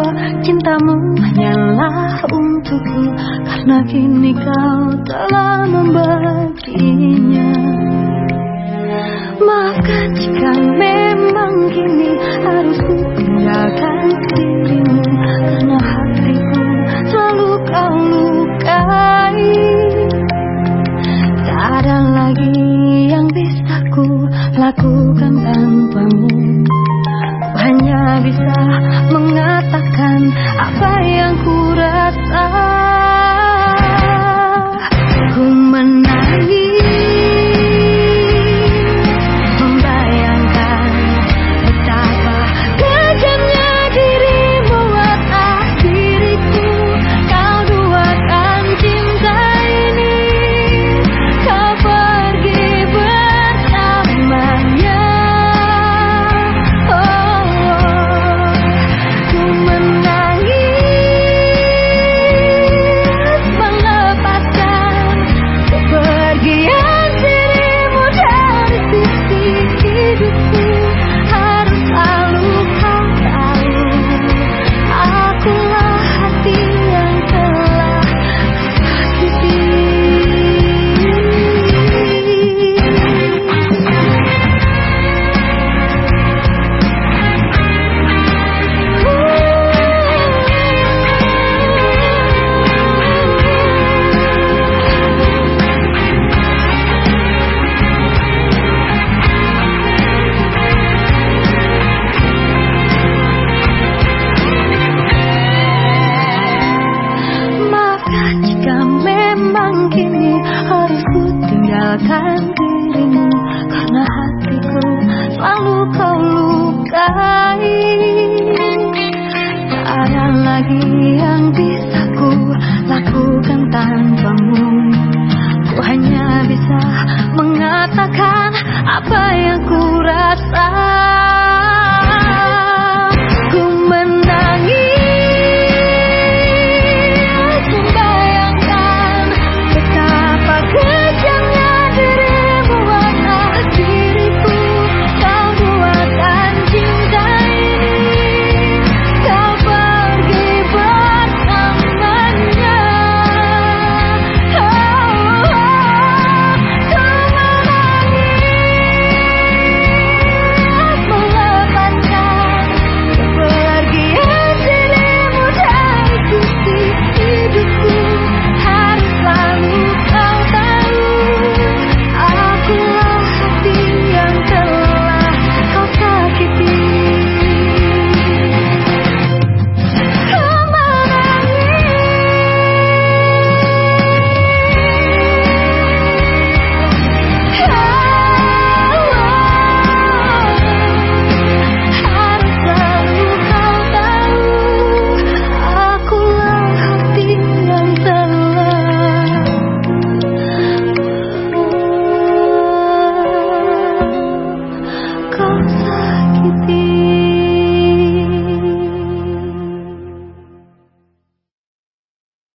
bahwa cintamu hanyalah untukku Karena kini kau telah membaginya. Maafkan jika memang kini harus ku tinggalkan dirimu Karena hatiku selalu kau lukai. Tak ada lagi yang bisa ku lakukan yang ku rasa की